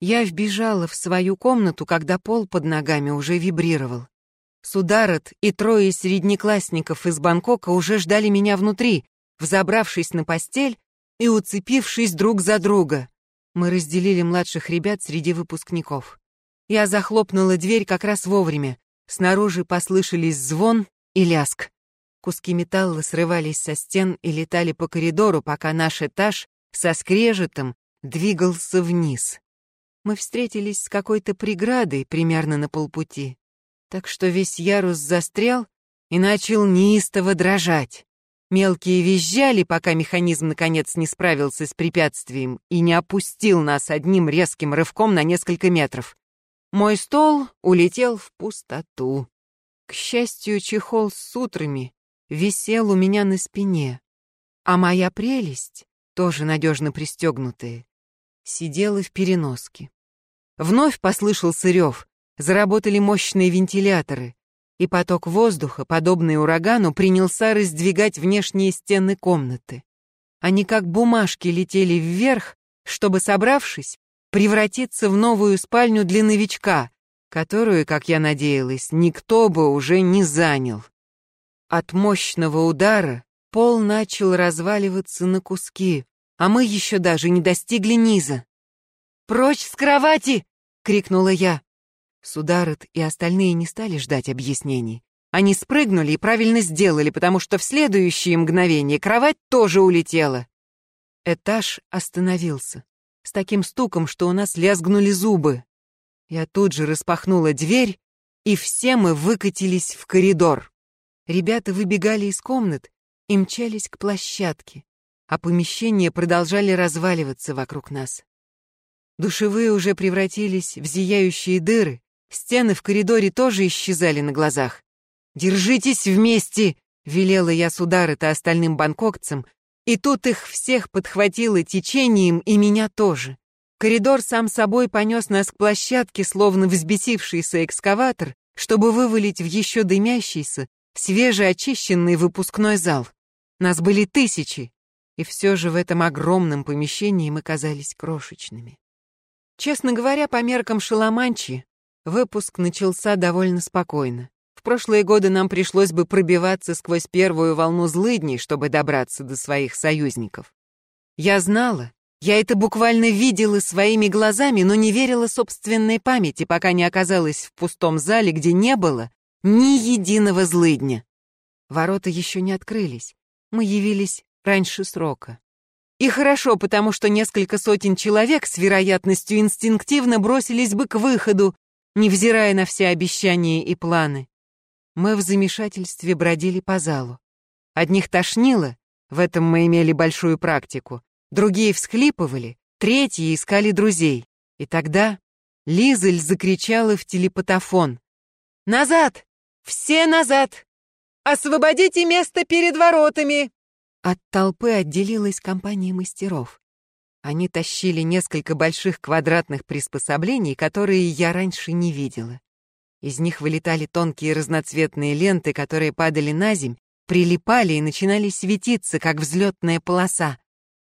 Я вбежала в свою комнату, когда пол под ногами уже вибрировал. Сударот и трое среднеклассников из Бангкока уже ждали меня внутри, взобравшись на постель и уцепившись друг за друга. Мы разделили младших ребят среди выпускников. Я захлопнула дверь как раз вовремя. Снаружи послышались звон и ляск. Куски металла срывались со стен и летали по коридору, пока наш этаж со скрежетом двигался вниз. Мы встретились с какой-то преградой примерно на полпути так что весь ярус застрял и начал неистово дрожать. Мелкие визжали, пока механизм наконец не справился с препятствием и не опустил нас одним резким рывком на несколько метров. Мой стол улетел в пустоту. К счастью, чехол с сутрами висел у меня на спине, а моя прелесть, тоже надежно пристегнутая, сидела в переноске. Вновь послышался рев, Заработали мощные вентиляторы, и поток воздуха, подобный урагану, принялся раздвигать внешние стены комнаты. Они как бумажки летели вверх, чтобы, собравшись, превратиться в новую спальню для новичка, которую, как я надеялась, никто бы уже не занял. От мощного удара пол начал разваливаться на куски, а мы еще даже не достигли низа. «Прочь с кровати!» — крикнула я. Сударот и остальные не стали ждать объяснений. Они спрыгнули и правильно сделали, потому что в следующее мгновение кровать тоже улетела. Этаж остановился. С таким стуком, что у нас лязгнули зубы. Я тут же распахнула дверь, и все мы выкатились в коридор. Ребята выбегали из комнат и мчались к площадке, а помещения продолжали разваливаться вокруг нас. Душевые уже превратились в зияющие дыры, Стены в коридоре тоже исчезали на глазах. «Держитесь вместе!» — велела я с удары-то остальным бангкокцам, и тут их всех подхватило течением и меня тоже. Коридор сам собой понес нас к площадке, словно взбесившийся экскаватор, чтобы вывалить в еще дымящийся, свежеочищенный выпускной зал. Нас были тысячи, и все же в этом огромном помещении мы казались крошечными. Честно говоря, по меркам Шаламанчи, Выпуск начался довольно спокойно. В прошлые годы нам пришлось бы пробиваться сквозь первую волну злыдней, чтобы добраться до своих союзников. Я знала, я это буквально видела своими глазами, но не верила собственной памяти, пока не оказалась в пустом зале, где не было ни единого злыдня. Ворота еще не открылись. Мы явились раньше срока. И хорошо, потому что несколько сотен человек с вероятностью инстинктивно бросились бы к выходу, невзирая на все обещания и планы. Мы в замешательстве бродили по залу. Одних тошнило, в этом мы имели большую практику, другие всхлипывали, третьи искали друзей. И тогда Лизель закричала в телепатофон. «Назад! Все назад! Освободите место перед воротами!» От толпы отделилась компания мастеров. Они тащили несколько больших квадратных приспособлений, которые я раньше не видела. Из них вылетали тонкие разноцветные ленты, которые падали на земь, прилипали и начинали светиться, как взлетная полоса.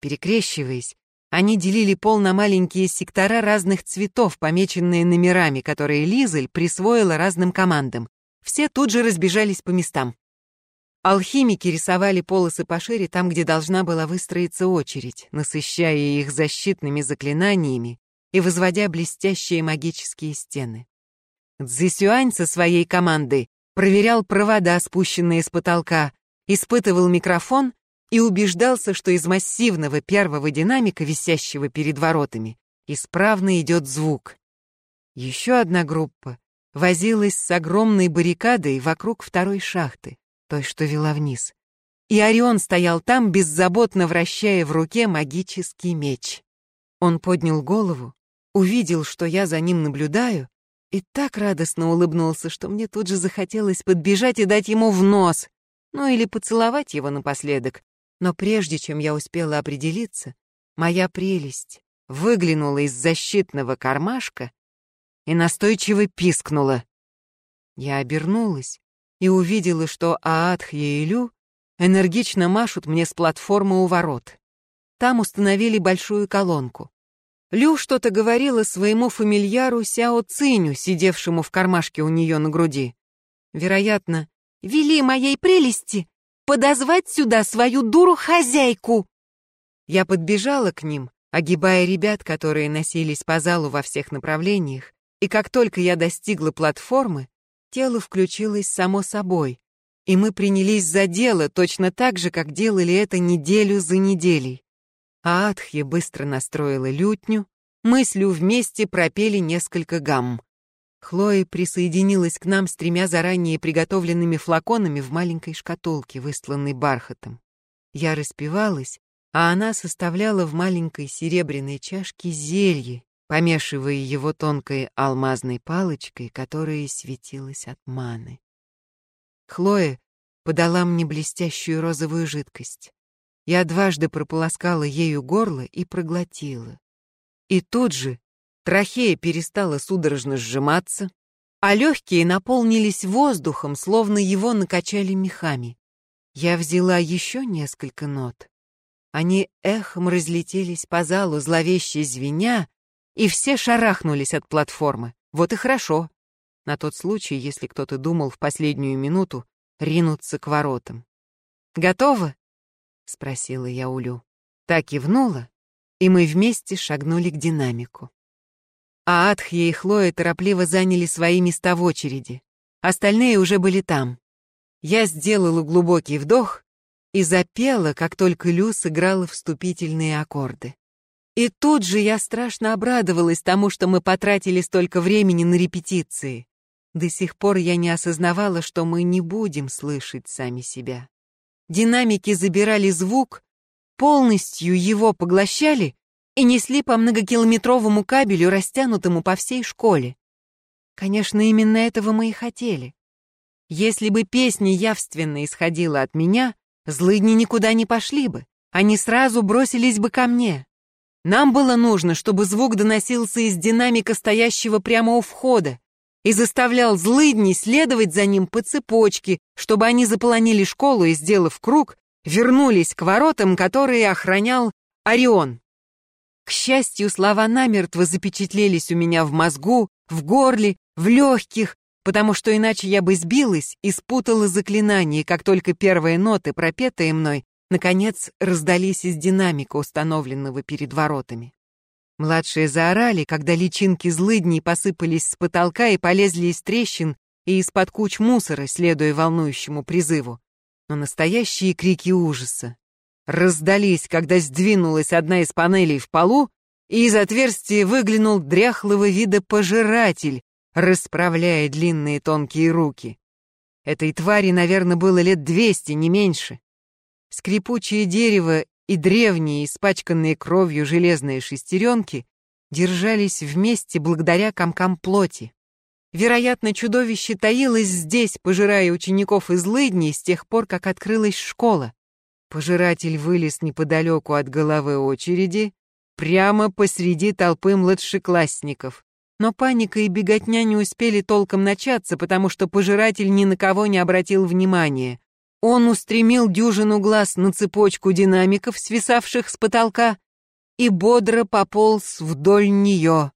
Перекрещиваясь, они делили пол на маленькие сектора разных цветов, помеченные номерами, которые Лизель присвоила разным командам. Все тут же разбежались по местам. Алхимики рисовали полосы пошире там, где должна была выстроиться очередь, насыщая их защитными заклинаниями и возводя блестящие магические стены. Цзисюань со своей командой проверял провода, спущенные с потолка, испытывал микрофон и убеждался, что из массивного первого динамика, висящего перед воротами, исправно идет звук. Еще одна группа возилась с огромной баррикадой вокруг второй шахты той, что вела вниз. И Орион стоял там, беззаботно вращая в руке магический меч. Он поднял голову, увидел, что я за ним наблюдаю, и так радостно улыбнулся, что мне тут же захотелось подбежать и дать ему в нос, ну или поцеловать его напоследок. Но прежде чем я успела определиться, моя прелесть выглянула из защитного кармашка и настойчиво пискнула. Я обернулась и увидела, что Аатх и Илю энергично машут мне с платформы у ворот. Там установили большую колонку. Лю что-то говорила своему фамильяру Сяо Циню, сидевшему в кармашке у нее на груди. Вероятно, «Вели моей прелести подозвать сюда свою дуру-хозяйку!» Я подбежала к ним, огибая ребят, которые носились по залу во всех направлениях, и как только я достигла платформы, тело включилось само собой, и мы принялись за дело точно так же, как делали это неделю за неделей. А Адхья быстро настроила лютню, мы с Лю вместе пропели несколько гамм. Хлоя присоединилась к нам с тремя заранее приготовленными флаконами в маленькой шкатулке, выстланной бархатом. Я распевалась, а она составляла в маленькой серебряной чашке зелье, помешивая его тонкой алмазной палочкой, которая светилась от маны. Хлоя подала мне блестящую розовую жидкость. Я дважды прополоскала ею горло и проглотила. И тут же трахея перестала судорожно сжиматься, а легкие наполнились воздухом, словно его накачали мехами. Я взяла еще несколько нот. Они эхом разлетелись по залу, зловеще звеня, и все шарахнулись от платформы. Вот и хорошо. На тот случай, если кто-то думал в последнюю минуту ринуться к воротам. «Готово?» — спросила я Улю. Так кивнула, и мы вместе шагнули к динамику. А Адхья и Хлоя торопливо заняли свои места в очереди. Остальные уже были там. Я сделала глубокий вдох и запела, как только Лю сыграла вступительные аккорды. И тут же я страшно обрадовалась тому, что мы потратили столько времени на репетиции. До сих пор я не осознавала, что мы не будем слышать сами себя. Динамики забирали звук, полностью его поглощали и несли по многокилометровому кабелю, растянутому по всей школе. Конечно, именно этого мы и хотели. Если бы песня явственно исходила от меня, злыдни никуда не пошли бы, они сразу бросились бы ко мне. Нам было нужно, чтобы звук доносился из динамика, стоящего прямо у входа, и заставлял злыдней следовать за ним по цепочке, чтобы они заполонили школу и, сделав круг, вернулись к воротам, которые охранял Орион. К счастью, слова намертво запечатлелись у меня в мозгу, в горле, в легких, потому что иначе я бы сбилась и спутала заклинание, как только первые ноты, пропетые мной, наконец раздались из динамика, установленного перед воротами. Младшие заорали, когда личинки злыдней посыпались с потолка и полезли из трещин и из-под куч мусора, следуя волнующему призыву. Но настоящие крики ужаса раздались, когда сдвинулась одна из панелей в полу, и из отверстия выглянул дряхлого вида пожиратель, расправляя длинные тонкие руки. Этой твари, наверное, было лет двести, не меньше. Скрипучее дерево и древние, испачканные кровью железные шестеренки держались вместе благодаря комкам плоти. Вероятно, чудовище таилось здесь, пожирая учеников из лыдни с тех пор, как открылась школа. Пожиратель вылез неподалеку от головы очереди, прямо посреди толпы младшеклассников. Но паника и беготня не успели толком начаться, потому что пожиратель ни на кого не обратил внимания. Он устремил дюжину глаз на цепочку динамиков, свисавших с потолка, и бодро пополз вдоль нее.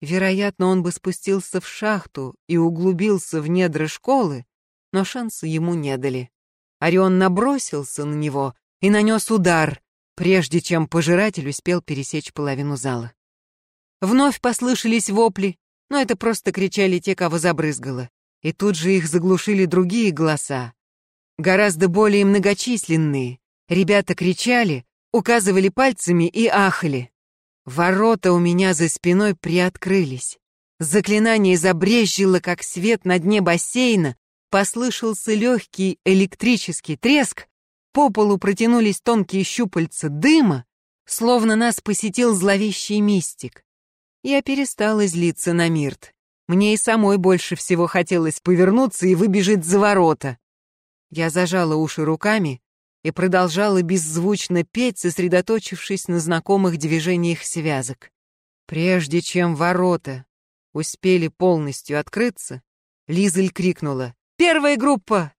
Вероятно, он бы спустился в шахту и углубился в недра школы, но шанса ему не дали. Орион набросился на него и нанес удар, прежде чем пожиратель успел пересечь половину зала. Вновь послышались вопли, но это просто кричали те, кого забрызгало. И тут же их заглушили другие голоса, гораздо более многочисленные. Ребята кричали, указывали пальцами и ахали. Ворота у меня за спиной приоткрылись. Заклинание забрезжило, как свет на дне бассейна, послышался легкий электрический треск, по полу протянулись тонкие щупальца дыма, словно нас посетил зловещий мистик. Я перестала злиться на Мирт. Мне и самой больше всего хотелось повернуться и выбежать за ворота. Я зажала уши руками и продолжала беззвучно петь, сосредоточившись на знакомых движениях связок. Прежде чем ворота успели полностью открыться, Лизель крикнула «Первая группа!»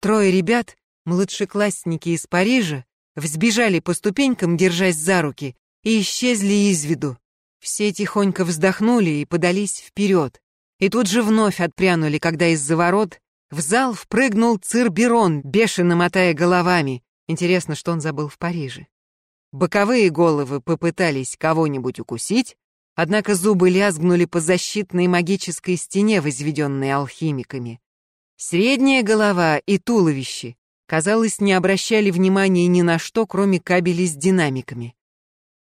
Трое ребят, младшеклассники из Парижа, взбежали по ступенькам, держась за руки, и исчезли из виду. Все тихонько вздохнули и подались вперед. И тут же вновь отпрянули, когда из-за ворот в зал впрыгнул Цирберон, бешено мотая головами. Интересно, что он забыл в Париже. Боковые головы попытались кого-нибудь укусить, однако зубы лязгнули по защитной магической стене, возведенной алхимиками. Средняя голова и туловище, казалось, не обращали внимания ни на что, кроме кабелей с динамиками.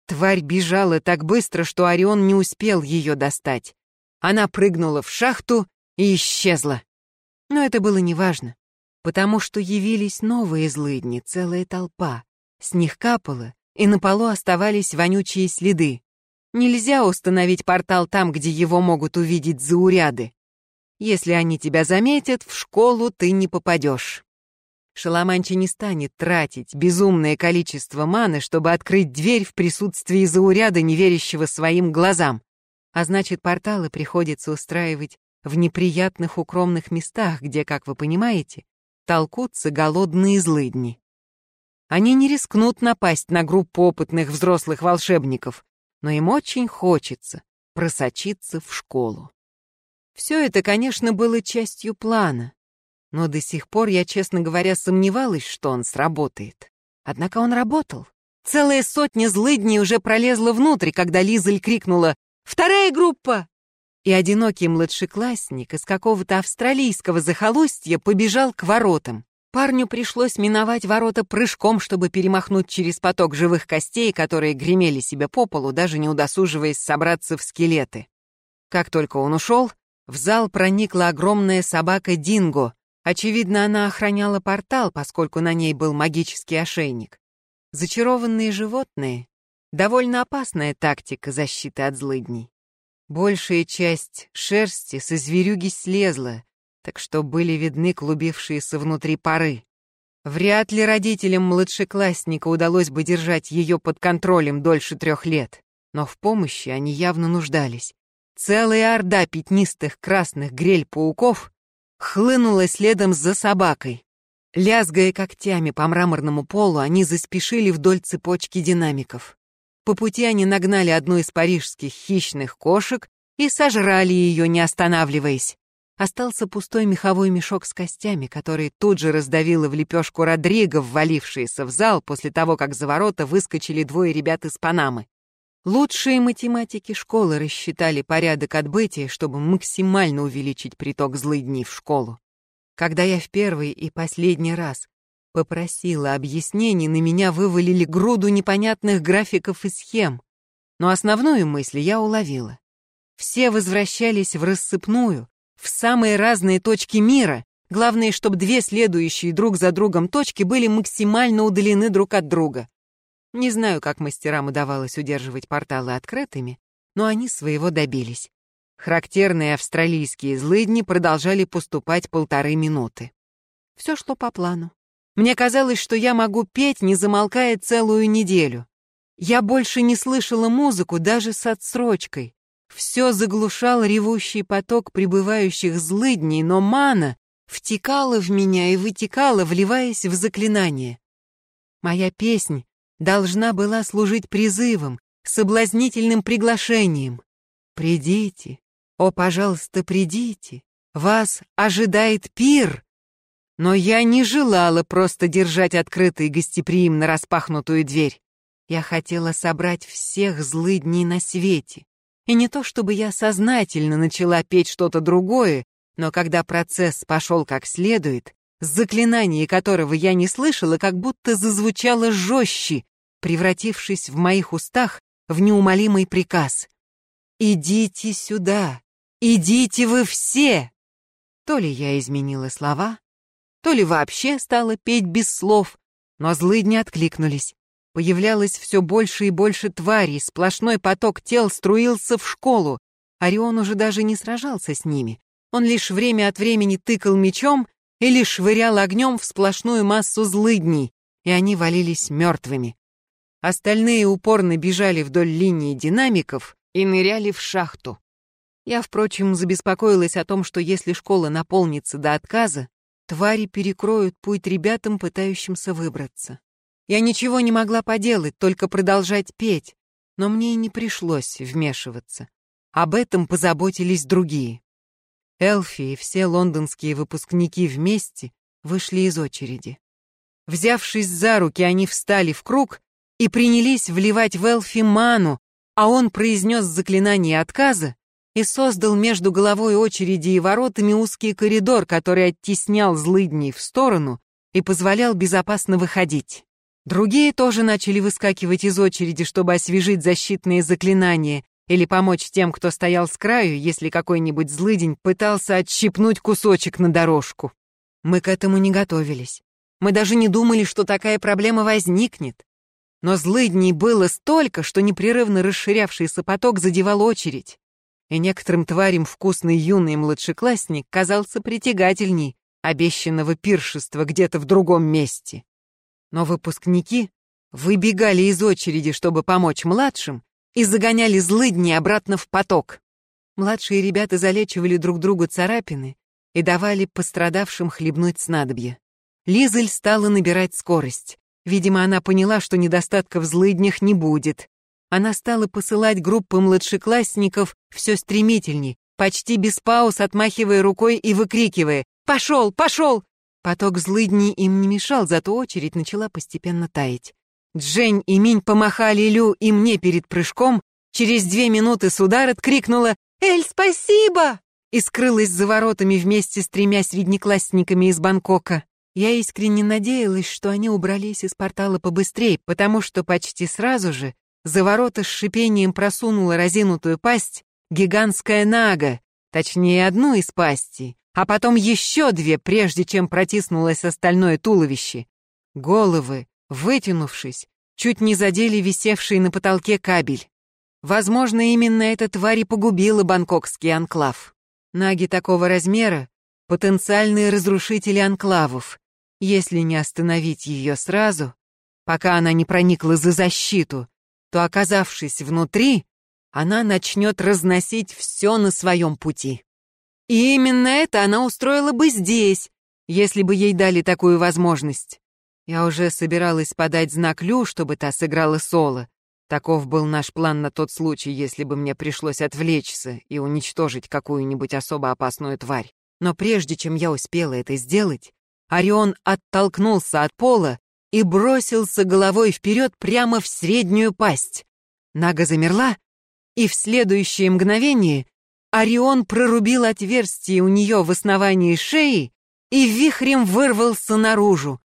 Тварь бежала так быстро, что Орион не успел ее достать. Она прыгнула в шахту и исчезла. Но это было неважно, потому что явились новые злыдни, целая толпа. С них капало, и на полу оставались вонючие следы. Нельзя установить портал там, где его могут увидеть зауряды. Если они тебя заметят, в школу ты не попадешь. Шаламанчи не станет тратить безумное количество маны, чтобы открыть дверь в присутствии зауряда, не верящего своим глазам. А значит, порталы приходится устраивать в неприятных укромных местах, где, как вы понимаете, толкутся голодные злыдни. Они не рискнут напасть на группу опытных взрослых волшебников, но им очень хочется просочиться в школу. Все это, конечно, было частью плана, но до сих пор я, честно говоря, сомневалась, что он сработает. Однако он работал. Целая сотня злыдней уже пролезла внутрь, когда Лизель крикнула «Вторая группа!» И одинокий младшеклассник из какого-то австралийского захолустья побежал к воротам. Парню пришлось миновать ворота прыжком, чтобы перемахнуть через поток живых костей, которые гремели себе по полу, даже не удосуживаясь собраться в скелеты. Как только он ушел, в зал проникла огромная собака Динго. Очевидно, она охраняла портал, поскольку на ней был магический ошейник. Зачарованные животные — довольно опасная тактика защиты от злыдней. Большая часть шерсти со зверюги слезла, так что были видны клубившиеся внутри пары. Вряд ли родителям младшеклассника удалось бы держать ее под контролем дольше трех лет, но в помощи они явно нуждались. Целая орда пятнистых красных грель-пауков хлынула следом за собакой. Лязгая когтями по мраморному полу, они заспешили вдоль цепочки динамиков. По пути они нагнали одну из парижских хищных кошек и сожрали ее, не останавливаясь. Остался пустой меховой мешок с костями, который тут же раздавило в лепешку Родриго, ввалившиеся в зал после того, как за ворота выскочили двое ребят из Панамы. Лучшие математики школы рассчитали порядок отбытия, чтобы максимально увеличить приток злыдней в школу. Когда я в первый и последний раз Попросила объяснений, на меня вывалили груду непонятных графиков и схем. Но основную мысль я уловила. Все возвращались в рассыпную, в самые разные точки мира. Главное, чтобы две следующие друг за другом точки были максимально удалены друг от друга. Не знаю, как мастерам удавалось удерживать порталы открытыми, но они своего добились. Характерные австралийские злыдни продолжали поступать полторы минуты. Все шло по плану. Мне казалось, что я могу петь, не замолкая целую неделю. Я больше не слышала музыку даже с отсрочкой. Все заглушал ревущий поток прибывающих злыдней, но мана втекала в меня и вытекала, вливаясь в заклинание. Моя песнь должна была служить призывом, соблазнительным приглашением. «Придите, о, пожалуйста, придите, вас ожидает пир!» Но я не желала просто держать открытой гостеприимно распахнутую дверь. Я хотела собрать всех злыдней на свете. И не то чтобы я сознательно начала петь что-то другое, но когда процесс пошел как следует, заклинание которого я не слышала, как будто зазвучало жестче, превратившись в моих устах в неумолимый приказ. «Идите сюда! Идите вы все!» То ли я изменила слова, то ли вообще стала петь без слов, но злыдни откликнулись. Появлялось все больше и больше тварей, сплошной поток тел струился в школу. Орион уже даже не сражался с ними. Он лишь время от времени тыкал мечом или швырял огнем в сплошную массу злыдней, и они валились мертвыми. Остальные упорно бежали вдоль линии динамиков и ныряли в шахту. Я, впрочем, забеспокоилась о том, что если школа наполнится до отказа, Твари перекроют путь ребятам, пытающимся выбраться. Я ничего не могла поделать, только продолжать петь. Но мне и не пришлось вмешиваться. Об этом позаботились другие. Элфи и все лондонские выпускники вместе вышли из очереди. Взявшись за руки, они встали в круг и принялись вливать в Элфи ману, а он произнес заклинание отказа и создал между головой очереди и воротами узкий коридор, который оттеснял злыдней в сторону и позволял безопасно выходить. Другие тоже начали выскакивать из очереди, чтобы освежить защитные заклинания или помочь тем, кто стоял с краю, если какой-нибудь злыдень пытался отщипнуть кусочек на дорожку. Мы к этому не готовились. Мы даже не думали, что такая проблема возникнет. Но злыдней было столько, что непрерывно расширявшийся поток задевал очередь. И некоторым тварям вкусный юный младшеклассник казался притягательней обещанного пиршества где-то в другом месте. Но выпускники выбегали из очереди, чтобы помочь младшим, и загоняли злыдни обратно в поток. Младшие ребята залечивали друг другу царапины и давали пострадавшим хлебнуть снадобье. Лизель стала набирать скорость. Видимо, она поняла, что недостатка в злыднях не будет. Она стала посылать группы младшеклассников все стремительней, почти без пауз отмахивая рукой и выкрикивая «Пошел! Пошел!». Поток злыдней им не мешал, зато очередь начала постепенно таять. Джень и Минь помахали Лю и мне перед прыжком. Через две минуты Сударет крикнула «Эль, спасибо!» и скрылась за воротами вместе с тремя среднеклассниками из Бангкока. Я искренне надеялась, что они убрались из портала побыстрее, потому что почти сразу же за ворота с шипением просунула разинутую пасть гигантская нага, точнее одну из пастей, а потом еще две, прежде чем протиснулось остальное туловище. Головы, вытянувшись, чуть не задели висевший на потолке кабель. Возможно, именно эта тварь и погубила бангкокский анклав. Наги такого размера — потенциальные разрушители анклавов. Если не остановить ее сразу, пока она не проникла за защиту, то, оказавшись внутри, она начнет разносить все на своем пути. И именно это она устроила бы здесь, если бы ей дали такую возможность. Я уже собиралась подать знак Лю, чтобы та сыграла соло. Таков был наш план на тот случай, если бы мне пришлось отвлечься и уничтожить какую-нибудь особо опасную тварь. Но прежде чем я успела это сделать, Орион оттолкнулся от пола и бросился головой вперед прямо в среднюю пасть. Нага замерла, и в следующее мгновение Орион прорубил отверстие у нее в основании шеи и вихрем вырвался наружу.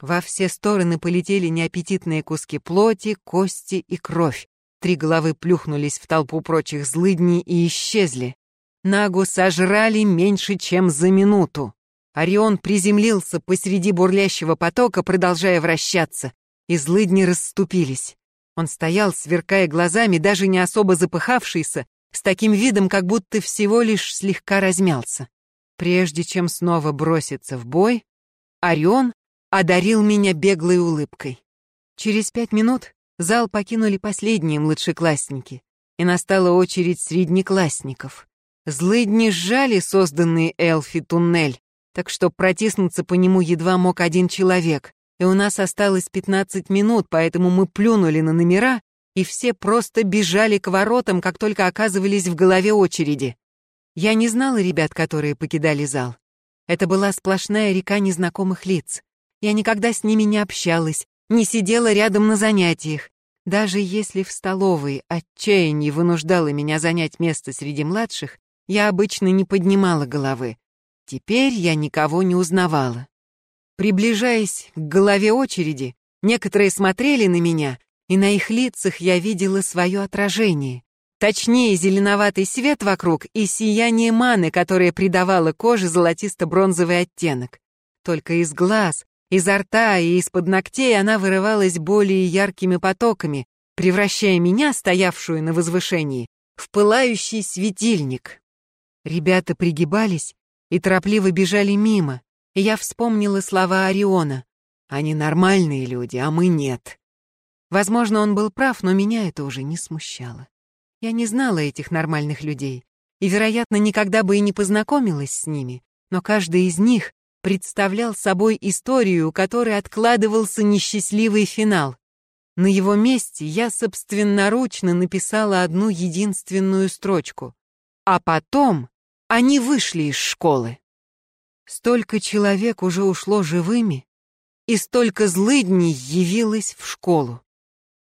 Во все стороны полетели неаппетитные куски плоти, кости и кровь. Три головы плюхнулись в толпу прочих злыдней и исчезли. Нагу сожрали меньше, чем за минуту. Орион приземлился посреди бурлящего потока, продолжая вращаться, и злыдни расступились. Он стоял, сверкая глазами, даже не особо запыхавшийся, с таким видом, как будто всего лишь слегка размялся. Прежде чем снова броситься в бой, Орион одарил меня беглой улыбкой. Через пять минут зал покинули последние младшеклассники, и настала очередь среднеклассников. Злыдни сжали созданный Элфи туннель, так что протиснуться по нему едва мог один человек, и у нас осталось 15 минут, поэтому мы плюнули на номера и все просто бежали к воротам, как только оказывались в голове очереди. Я не знала ребят, которые покидали зал. Это была сплошная река незнакомых лиц. Я никогда с ними не общалась, не сидела рядом на занятиях. Даже если в столовой отчаяние вынуждало меня занять место среди младших, я обычно не поднимала головы. Теперь я никого не узнавала. Приближаясь к голове очереди, некоторые смотрели на меня, и на их лицах я видела свое отражение. Точнее, зеленоватый свет вокруг и сияние маны, которое придавало коже золотисто-бронзовый оттенок. Только из глаз, изо рта и из-под ногтей она вырывалась более яркими потоками, превращая меня, стоявшую на возвышении, в пылающий светильник. Ребята пригибались и торопливо бежали мимо, и я вспомнила слова Ориона. «Они нормальные люди, а мы нет». Возможно, он был прав, но меня это уже не смущало. Я не знала этих нормальных людей и, вероятно, никогда бы и не познакомилась с ними, но каждый из них представлял собой историю, которой откладывался несчастливый финал. На его месте я собственноручно написала одну единственную строчку. А потом они вышли из школы. Столько человек уже ушло живыми, и столько злыдней явилось в школу.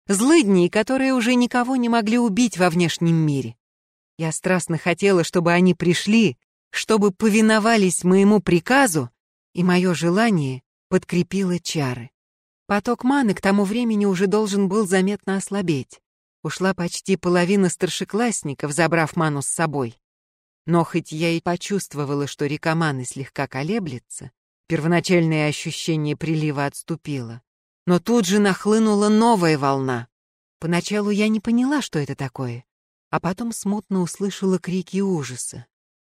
Злыдней, которые уже никого не могли убить во внешнем мире. Я страстно хотела, чтобы они пришли, чтобы повиновались моему приказу, и мое желание подкрепило чары. Поток маны к тому времени уже должен был заметно ослабеть. Ушла почти половина старшеклассников, забрав ману с собой. Но хоть я и почувствовала, что река маны слегка колеблется, первоначальное ощущение прилива отступило. Но тут же нахлынула новая волна. Поначалу я не поняла, что это такое, а потом смутно услышала крики ужаса.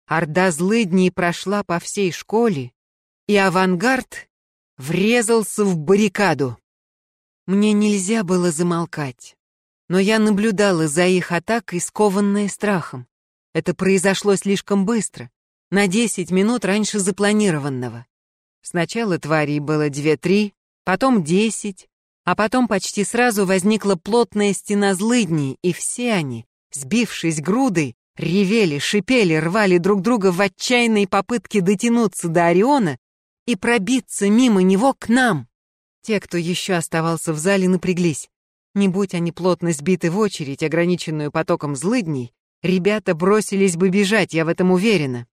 Орда злыдней прошла по всей школе, и авангард врезался в баррикаду. Мне нельзя было замолкать, но я наблюдала за их атакой, скованная страхом. Это произошло слишком быстро, на десять минут раньше запланированного. Сначала тварей было две-три, потом десять, а потом почти сразу возникла плотная стена злыдней, и все они, сбившись грудой, ревели, шипели, рвали друг друга в отчаянной попытке дотянуться до Ориона и пробиться мимо него к нам. Те, кто еще оставался в зале, напряглись. Не будь они плотно сбиты в очередь, ограниченную потоком злыдней, ребята бросились бы бежать, я в этом уверена.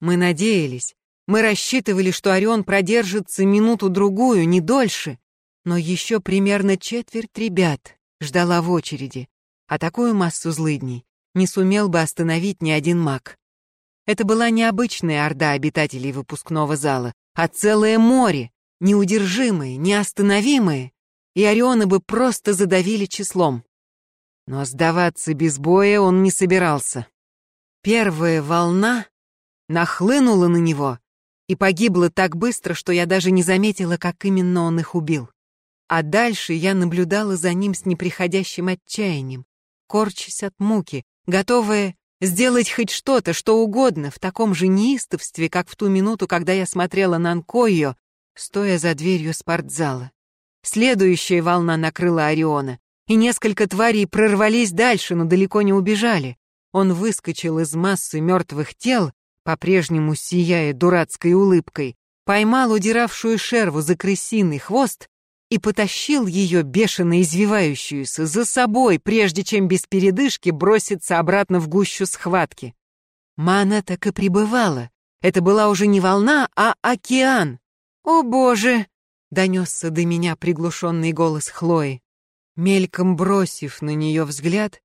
Мы надеялись, мы рассчитывали, что Орион продержится минуту-другую, не дольше, но еще примерно четверть ребят ждала в очереди, а такую массу злыдней не сумел бы остановить ни один маг. Это была необычная орда обитателей выпускного зала, а целое море, неудержимое, неостановимое, и Ориона бы просто задавили числом. Но сдаваться без боя он не собирался. Первая волна нахлынула на него и погибла так быстро, что я даже не заметила, как именно он их убил. А дальше я наблюдала за ним с неприходящим отчаянием, корчась от муки, готовая сделать хоть что-то, что угодно, в таком же неистовстве, как в ту минуту, когда я смотрела на Анкойо, стоя за дверью спортзала. Следующая волна накрыла Ориона, и несколько тварей прорвались дальше, но далеко не убежали. Он выскочил из массы мертвых тел, по-прежнему сияя дурацкой улыбкой, поймал удиравшую шерву за крысиный хвост и потащил ее, бешено извивающуюся, за собой, прежде чем без передышки броситься обратно в гущу схватки. Мана так и пребывала. Это была уже не волна, а океан. «О, Боже!» — донесся до меня приглушенный голос Хлои. Мельком бросив на нее взгляд,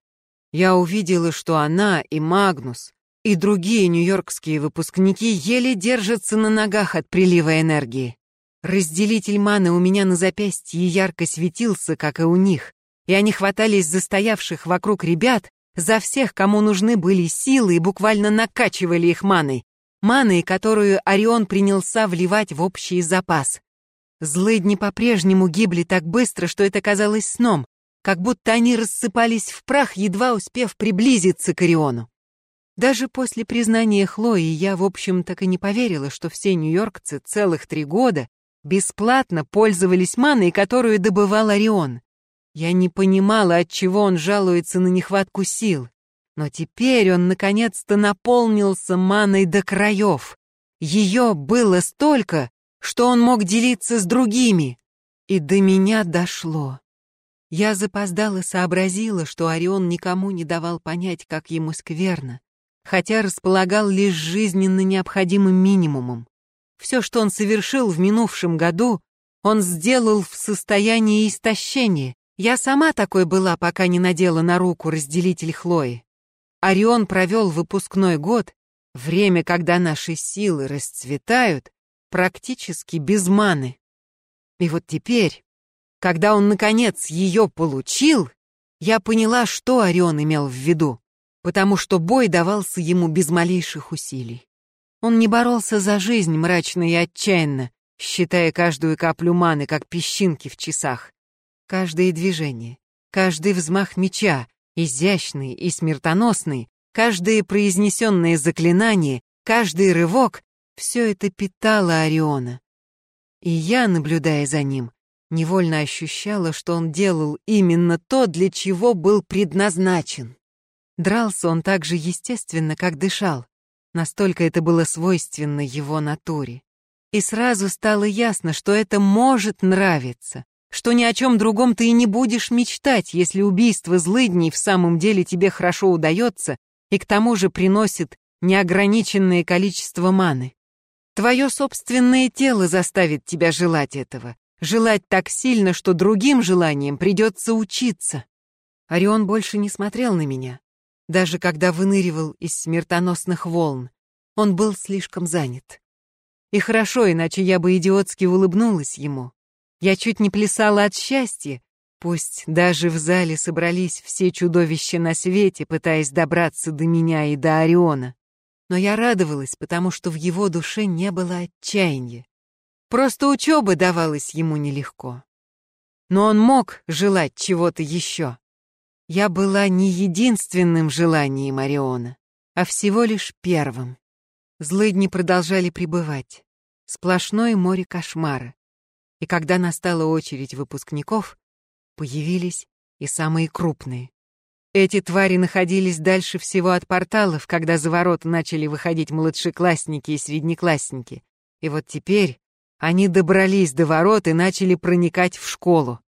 я увидела, что она и Магнус, и другие нью-йоркские выпускники еле держатся на ногах от прилива энергии. Разделитель маны у меня на запястье ярко светился, как и у них, и они хватались за стоявших вокруг ребят, за всех, кому нужны были силы, и буквально накачивали их маной, маной, которую Орион принялся вливать в общий запас. Злыдни по-прежнему гибли так быстро, что это казалось сном, как будто они рассыпались в прах, едва успев приблизиться к Ориону. Даже после признания Хлои я, в общем, так и не поверила, что все нью-йоркцы целых три года бесплатно пользовались маной, которую добывал Орион. Я не понимала, от чего он жалуется на нехватку сил. Но теперь он наконец-то наполнился маной до краев. Ее было столько, что он мог делиться с другими. И до меня дошло. Я запоздала сообразила, что Орион никому не давал понять, как ему скверно, хотя располагал лишь жизненно необходимым минимумом. Все, что он совершил в минувшем году, он сделал в состоянии истощения. Я сама такой была, пока не надела на руку разделитель Хлои. Орион провел выпускной год, время, когда наши силы расцветают, практически без маны. И вот теперь, когда он, наконец, ее получил, я поняла, что Орион имел в виду, потому что бой давался ему без малейших усилий. Он не боролся за жизнь мрачно и отчаянно, считая каждую каплю маны, как песчинки в часах. Каждое движение, каждый взмах меча, изящный и смертоносный, каждое произнесенное заклинание, каждый рывок — все это питало Ориона. И я, наблюдая за ним, невольно ощущала, что он делал именно то, для чего был предназначен. Дрался он так же естественно, как дышал. Настолько это было свойственно его натуре. И сразу стало ясно, что это может нравиться, что ни о чем другом ты и не будешь мечтать, если убийство злыдней в самом деле тебе хорошо удается и к тому же приносит неограниченное количество маны. Твое собственное тело заставит тебя желать этого, желать так сильно, что другим желаниям придется учиться. Орион больше не смотрел на меня, даже когда выныривал из смертоносных волн. Он был слишком занят. И хорошо, иначе я бы идиотски улыбнулась ему. Я чуть не плясала от счастья, пусть даже в зале собрались все чудовища на свете, пытаясь добраться до меня и до Ориона. Но я радовалась, потому что в его душе не было отчаяния. Просто учеба давалась ему нелегко. Но он мог желать чего-то еще. Я была не единственным желанием Ориона, а всего лишь первым. Злыдни продолжали пребывать. Сплошное море кошмара. И когда настала очередь выпускников, появились и самые крупные. Эти твари находились дальше всего от порталов, когда за ворота начали выходить младшеклассники и среднеклассники. И вот теперь они добрались до ворот и начали проникать в школу.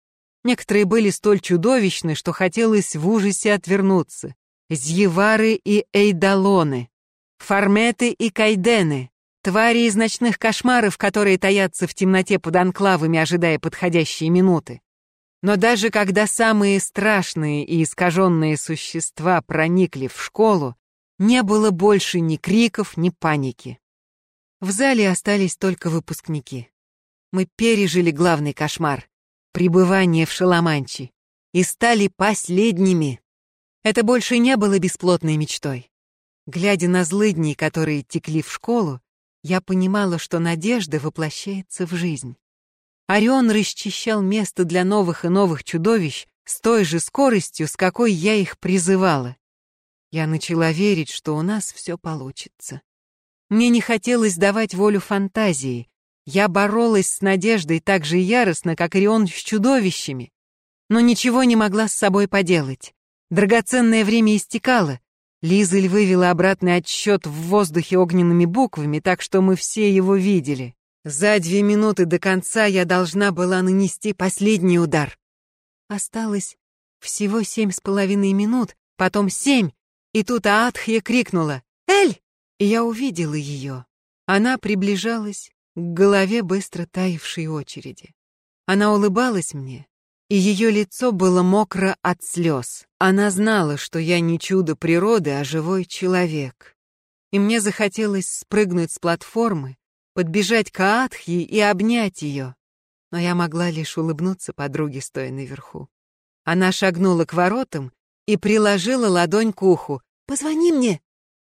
Некоторые были столь чудовищны, что хотелось в ужасе отвернуться. Зьевары и Эйдалоны, Фарметы и Кайдены, Твари из ночных кошмаров, которые таятся в темноте под анклавами, ожидая подходящие минуты. Но даже когда самые страшные и искаженные существа проникли в школу, не было больше ни криков, ни паники. В зале остались только выпускники. Мы пережили главный кошмар — пребывание в Шаламанчи, и стали последними. Это больше не было бесплотной мечтой. Глядя на злыдни, которые текли в школу, я понимала, что надежда воплощается в жизнь. Орион расчищал место для новых и новых чудовищ с той же скоростью, с какой я их призывала. Я начала верить, что у нас все получится. Мне не хотелось давать волю фантазии. Я боролась с надеждой так же яростно, как Орион с чудовищами. Но ничего не могла с собой поделать. Драгоценное время истекало, Лизель вывела обратный отсчет в воздухе огненными буквами, так что мы все его видели. За две минуты до конца я должна была нанести последний удар. Осталось всего семь с половиной минут, потом семь, и тут Аатхья крикнула «Эль!» И я увидела ее. Она приближалась к голове быстро таявшей очереди. Она улыбалась мне, и ее лицо было мокро от слез. Она знала, что я не чудо природы, а живой человек. И мне захотелось спрыгнуть с платформы, подбежать к Аатхи и обнять ее. Но я могла лишь улыбнуться подруге, стоя наверху. Она шагнула к воротам и приложила ладонь к уху. «Позвони мне!»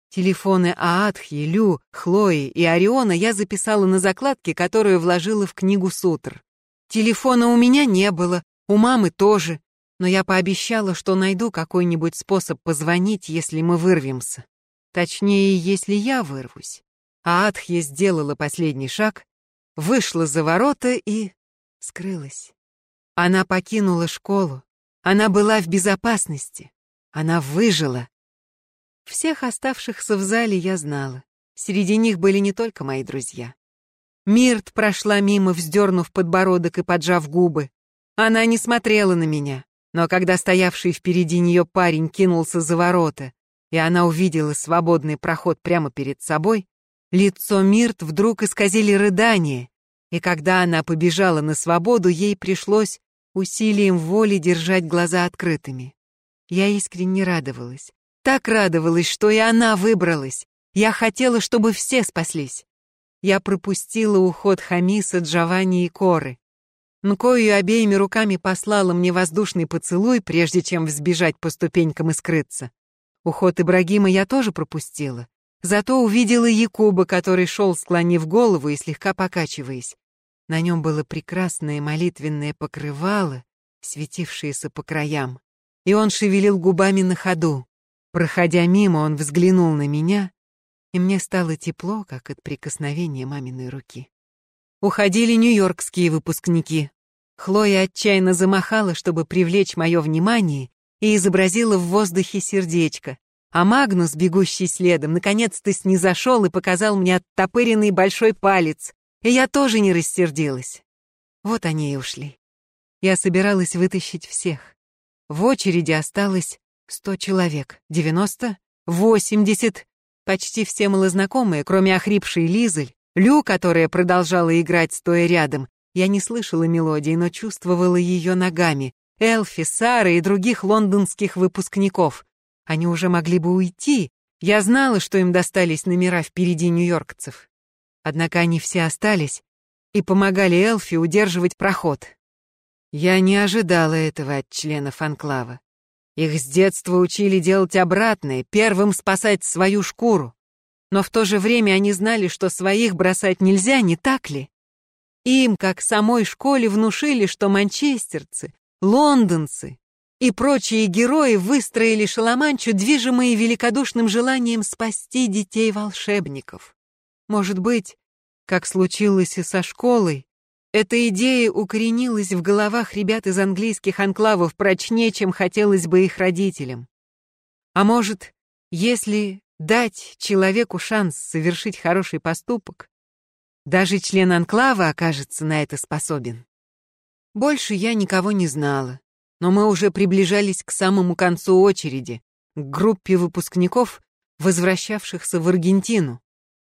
Телефоны Аатхи, Лю, Хлои и Ориона я записала на закладке, которую вложила в книгу сутр. Телефона у меня не было, у мамы тоже, но я пообещала, что найду какой-нибудь способ позвонить, если мы вырвемся. Точнее, если я вырвусь. А Адхья сделала последний шаг, вышла за ворота и... скрылась. Она покинула школу. Она была в безопасности. Она выжила. Всех оставшихся в зале я знала. Среди них были не только мои друзья. Мирт прошла мимо, вздернув подбородок и поджав губы. Она не смотрела на меня, но когда стоявший впереди нее парень кинулся за ворота, и она увидела свободный проход прямо перед собой, лицо Мирт вдруг исказили рыдания, и когда она побежала на свободу, ей пришлось усилием воли держать глаза открытыми. Я искренне радовалась. Так радовалась, что и она выбралась. Я хотела, чтобы все спаслись. Я пропустила уход Хамиса, Джованни и Коры. Нкою обеими руками послала мне воздушный поцелуй, прежде чем взбежать по ступенькам и скрыться. Уход Ибрагима я тоже пропустила. Зато увидела Якуба, который шел, склонив голову и слегка покачиваясь. На нем было прекрасное молитвенное покрывало, светившееся по краям. И он шевелил губами на ходу. Проходя мимо, он взглянул на меня, и мне стало тепло, как от прикосновения маминой руки. Уходили нью-йоркские выпускники. Хлоя отчаянно замахала, чтобы привлечь мое внимание, и изобразила в воздухе сердечко. А Магнус, бегущий следом, наконец-то снизошел и показал мне оттопыренный большой палец, и я тоже не рассердилась. Вот они и ушли. Я собиралась вытащить всех. В очереди осталось сто человек, девяносто, восемьдесят, почти все малознакомые, кроме охрипшей Лизель, Лю, которая продолжала играть, стоя рядом. Я не слышала мелодии, но чувствовала ее ногами. Элфи, Сара и других лондонских выпускников. Они уже могли бы уйти. Я знала, что им достались номера впереди нью-йоркцев. Однако они все остались и помогали Элфи удерживать проход. Я не ожидала этого от членов анклава. Их с детства учили делать обратное, первым спасать свою шкуру. Но в то же время они знали, что своих бросать нельзя, не так ли? Им, как самой школе, внушили, что манчестерцы, лондонцы и прочие герои выстроили Шаламанчу, движимые великодушным желанием спасти детей-волшебников. Может быть, как случилось и со школой, эта идея укоренилась в головах ребят из английских анклавов прочнее, чем хотелось бы их родителям. А может, если дать человеку шанс совершить хороший поступок, даже член анклава окажется на это способен. Больше я никого не знала но мы уже приближались к самому концу очереди, к группе выпускников, возвращавшихся в Аргентину.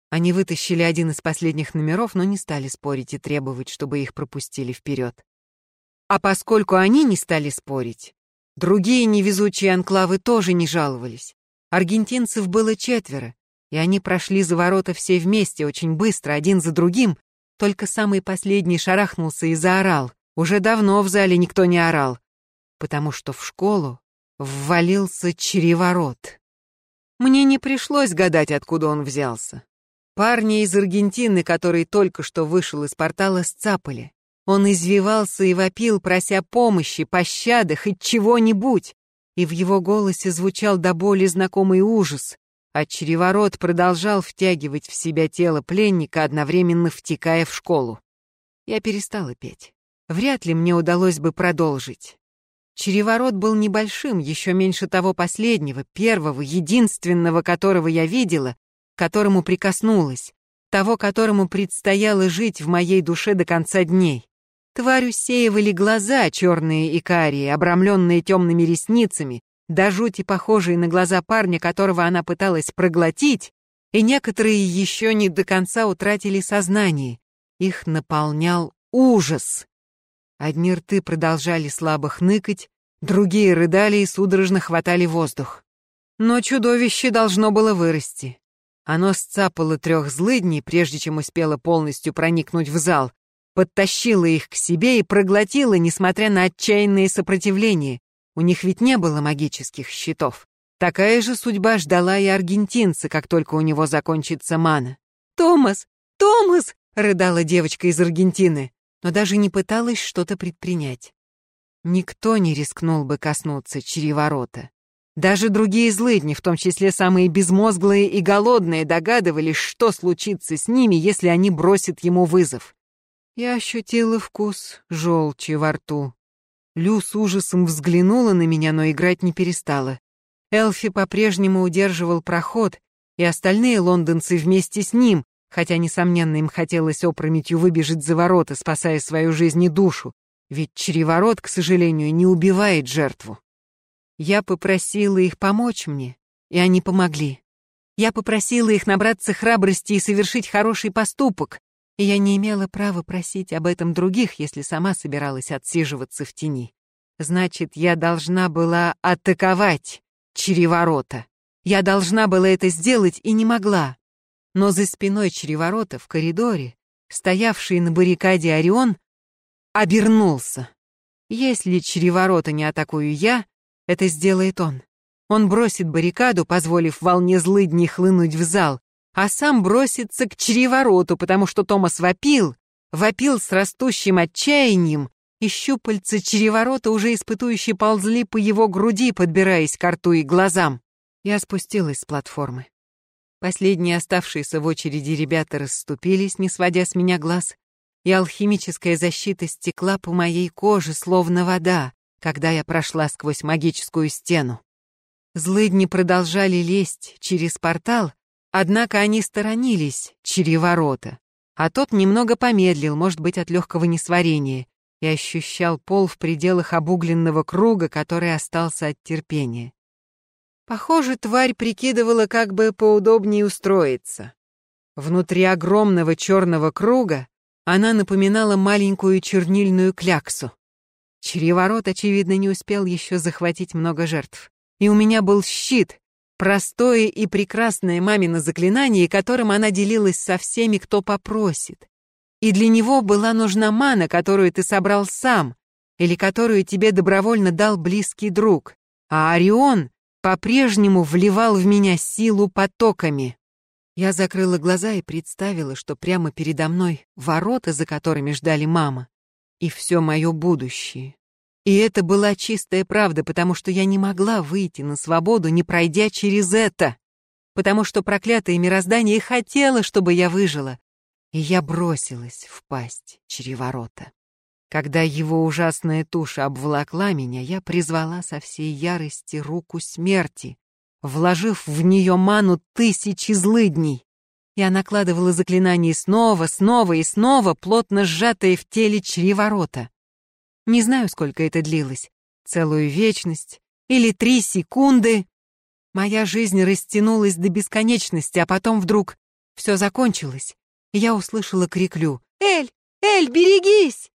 Они вытащили один из последних номеров, но не стали спорить и требовать, чтобы их пропустили вперед. А поскольку они не стали спорить, другие невезучие анклавы тоже не жаловались. Аргентинцев было четверо, и они прошли за ворота все вместе, очень быстро, один за другим, только самый последний шарахнулся и заорал. Уже давно в зале никто не орал потому что в школу ввалился череворот. Мне не пришлось гадать, откуда он взялся. Парня из Аргентины, который только что вышел из портала, сцапали. Он извивался и вопил, прося помощи, пощады, хоть чего-нибудь. И в его голосе звучал до боли знакомый ужас, а череворот продолжал втягивать в себя тело пленника, одновременно втекая в школу. Я перестала петь. Вряд ли мне удалось бы продолжить. Череворот был небольшим, еще меньше того последнего, первого, единственного, которого я видела, которому прикоснулась, того, которому предстояло жить в моей душе до конца дней. Тварь усеивали глаза, черные и карие, обрамленные темными ресницами, до жути похожие на глаза парня, которого она пыталась проглотить, и некоторые еще не до конца утратили сознание. Их наполнял ужас. Одни рты продолжали слабо хныкать, другие рыдали и судорожно хватали воздух. Но чудовище должно было вырасти. Оно сцапало трех злыдней, прежде чем успело полностью проникнуть в зал, подтащило их к себе и проглотило, несмотря на отчаянные сопротивления. У них ведь не было магических щитов. Такая же судьба ждала и аргентинца, как только у него закончится мана. «Томас! Томас!» — рыдала девочка из Аргентины но даже не пыталась что-то предпринять. Никто не рискнул бы коснуться череворота. Даже другие злыдни, в том числе самые безмозглые и голодные, догадывались, что случится с ними, если они бросят ему вызов. Я ощутила вкус желчи во рту. Лю с ужасом взглянула на меня, но играть не перестала. Элфи по-прежнему удерживал проход, и остальные лондонцы вместе с ним, хотя, несомненно, им хотелось опрометью выбежать за ворота, спасая свою жизнь и душу, ведь чреворот, к сожалению, не убивает жертву. Я попросила их помочь мне, и они помогли. Я попросила их набраться храбрости и совершить хороший поступок, и я не имела права просить об этом других, если сама собиралась отсиживаться в тени. Значит, я должна была атаковать череворота. Я должна была это сделать и не могла но за спиной череворота в коридоре, стоявший на баррикаде Орион, обернулся. Если череворота не атакую я, это сделает он. Он бросит баррикаду, позволив волне злыдней хлынуть в зал, а сам бросится к черевороту, потому что Томас вопил, вопил с растущим отчаянием, и щупальца череворота уже испытующе ползли по его груди, подбираясь к рту и глазам. Я спустилась с платформы. Последние оставшиеся в очереди ребята расступились, не сводя с меня глаз. и алхимическая защита стекла по моей коже, словно вода, когда я прошла сквозь магическую стену. Злыдни продолжали лезть через портал, однако они сторонились череворота, а тот немного помедлил, может быть, от легкого несварения, и ощущал пол в пределах обугленного круга, который остался от терпения. Похоже, тварь прикидывала, как бы поудобнее устроиться. Внутри огромного черного круга она напоминала маленькую чернильную кляксу. Чреворот, очевидно, не успел еще захватить много жертв. И у меня был щит, простое и прекрасное мамино заклинание, которым она делилась со всеми, кто попросит. И для него была нужна мана, которую ты собрал сам, или которую тебе добровольно дал близкий друг. А Орион по-прежнему вливал в меня силу потоками. Я закрыла глаза и представила, что прямо передо мной ворота, за которыми ждали мама, и все мое будущее. И это была чистая правда, потому что я не могла выйти на свободу, не пройдя через это, потому что проклятое мироздание хотело, чтобы я выжила, и я бросилась в пасть череворота. Когда его ужасная туша обволокла меня, я призвала со всей ярости руку смерти, вложив в нее ману тысячи злыдней. Я накладывала заклинание снова, снова и снова, плотно сжатое в теле чреворота. Не знаю, сколько это длилось. Целую вечность или три секунды. Моя жизнь растянулась до бесконечности, а потом вдруг все закончилось. Я услышала крик Лю. «Эль! Эль, берегись!»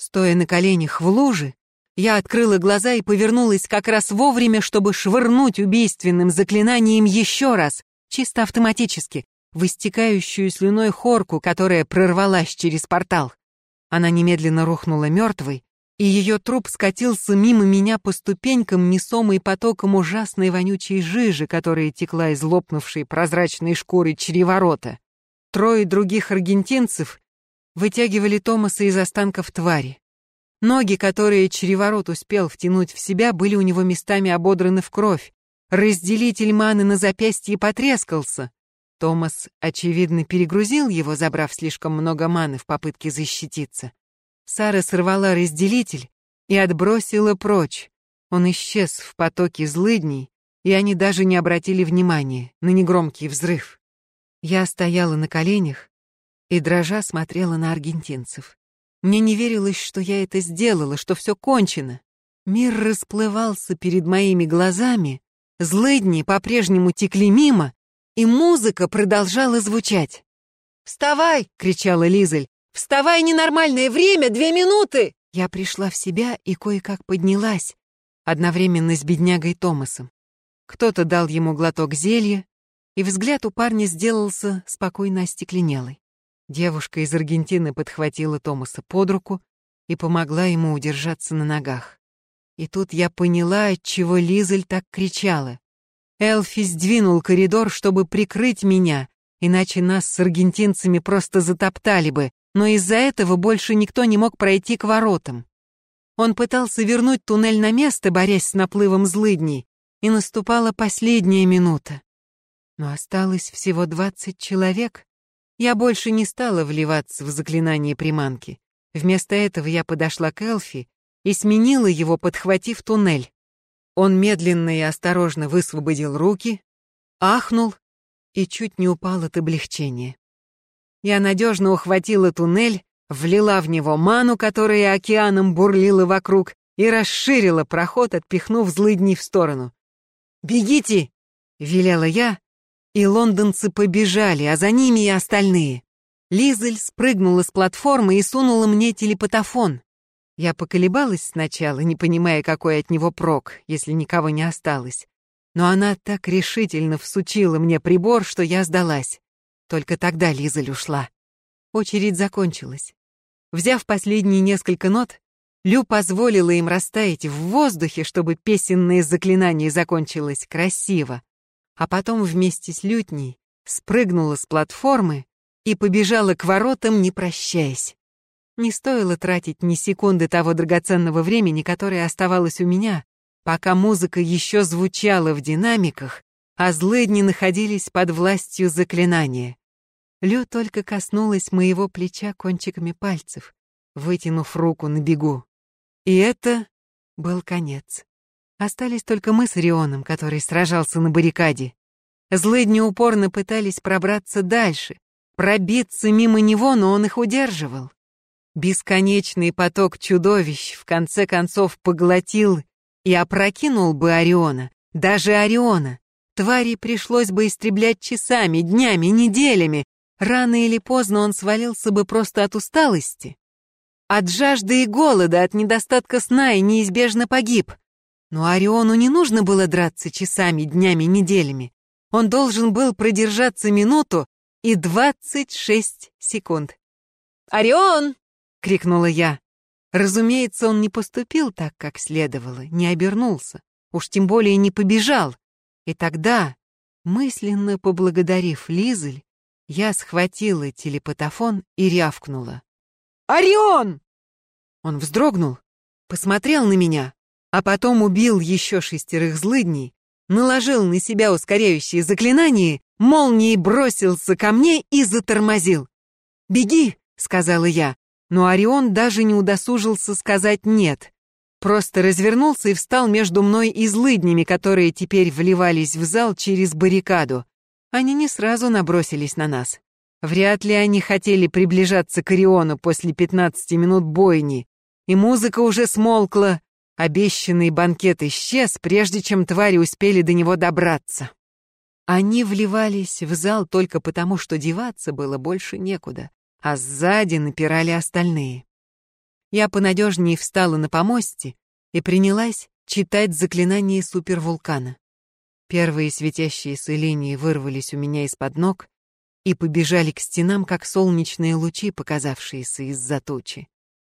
Стоя на коленях в луже, я открыла глаза и повернулась как раз вовремя, чтобы швырнуть убийственным заклинанием еще раз, чисто автоматически, в истекающую слюной хорку, которая прорвалась через портал. Она немедленно рухнула мертвой, и ее труп скатился мимо меня по ступенькам, несомый потоком ужасной вонючей жижи, которая текла из лопнувшей прозрачной шкуры чреворота. Трое других аргентинцев вытягивали Томаса из останков твари. Ноги, которые чреворот успел втянуть в себя, были у него местами ободраны в кровь. Разделитель маны на запястье потрескался. Томас, очевидно, перегрузил его, забрав слишком много маны в попытке защититься. Сара сорвала разделитель и отбросила прочь. Он исчез в потоке злыдней, и они даже не обратили внимания на негромкий взрыв. Я стояла на коленях и дрожа смотрела на аргентинцев. Мне не верилось, что я это сделала, что все кончено. Мир расплывался перед моими глазами, злыдни по-прежнему текли мимо, и музыка продолжала звучать. «Вставай!» — кричала Лизель. «Вставай, ненормальное время! Две минуты!» Я пришла в себя и кое-как поднялась, одновременно с беднягой Томасом. Кто-то дал ему глоток зелья, и взгляд у парня сделался спокойно остекленелый. Девушка из Аргентины подхватила Томаса под руку и помогла ему удержаться на ногах. И тут я поняла, отчего Лизель так кричала. Элфи сдвинул коридор, чтобы прикрыть меня, иначе нас с аргентинцами просто затоптали бы, но из-за этого больше никто не мог пройти к воротам. Он пытался вернуть туннель на место, борясь с наплывом злыдней, и наступала последняя минута. Но осталось всего двадцать человек, я больше не стала вливаться в заклинание приманки. Вместо этого я подошла к Элфи и сменила его, подхватив туннель. Он медленно и осторожно высвободил руки, ахнул и чуть не упал от облегчения. Я надежно ухватила туннель, влила в него ману, которая океаном бурлила вокруг, и расширила проход, отпихнув злыдни в сторону. «Бегите!» — велела я, и лондонцы побежали, а за ними и остальные. Лизель спрыгнула с платформы и сунула мне телепатофон. Я поколебалась сначала, не понимая, какой от него прок, если никого не осталось. Но она так решительно всучила мне прибор, что я сдалась. Только тогда Лизель ушла. Очередь закончилась. Взяв последние несколько нот, Лю позволила им растаять в воздухе, чтобы песенное заклинание закончилось красиво, а потом вместе с лютней спрыгнула с платформы и побежала к воротам, не прощаясь. Не стоило тратить ни секунды того драгоценного времени, которое оставалось у меня, пока музыка еще звучала в динамиках, а злыдни находились под властью заклинания. Лю только коснулась моего плеча кончиками пальцев, вытянув руку на бегу. И это был конец. Остались только мы с Орионом, который сражался на баррикаде. Злыдни упорно пытались пробраться дальше, пробиться мимо него, но он их удерживал. Бесконечный поток чудовищ в конце концов поглотил и опрокинул бы Ориона, даже Ориона. Твари пришлось бы истреблять часами, днями, неделями. Рано или поздно он свалился бы просто от усталости. От жажды и голода, от недостатка сна и неизбежно погиб. Но Ориону не нужно было драться часами, днями, неделями. Он должен был продержаться минуту и двадцать шесть секунд. «Орион!» — крикнула я. Разумеется, он не поступил так, как следовало, не обернулся, уж тем более не побежал. И тогда, мысленно поблагодарив Лизель, я схватила телепатофон и рявкнула. «Орион!» Он вздрогнул, посмотрел на меня, а потом убил еще шестерых злыдней, наложил на себя ускоряющие заклинания, молнией бросился ко мне и затормозил. «Беги!» — сказала я, но Орион даже не удосужился сказать «нет». Просто развернулся и встал между мной и злыднями, которые теперь вливались в зал через баррикаду. Они не сразу набросились на нас. Вряд ли они хотели приближаться к Ориону после 15 минут бойни. И музыка уже смолкла, Обещанный банкет исчез, прежде чем твари успели до него добраться. Они вливались в зал только потому, что деваться было больше некуда, а сзади напирали остальные. Я понадежнее встала на помосте и принялась читать заклинание супервулкана. Первые светящиеся линии вырвались у меня из-под ног и побежали к стенам, как солнечные лучи, показавшиеся из-за тучи.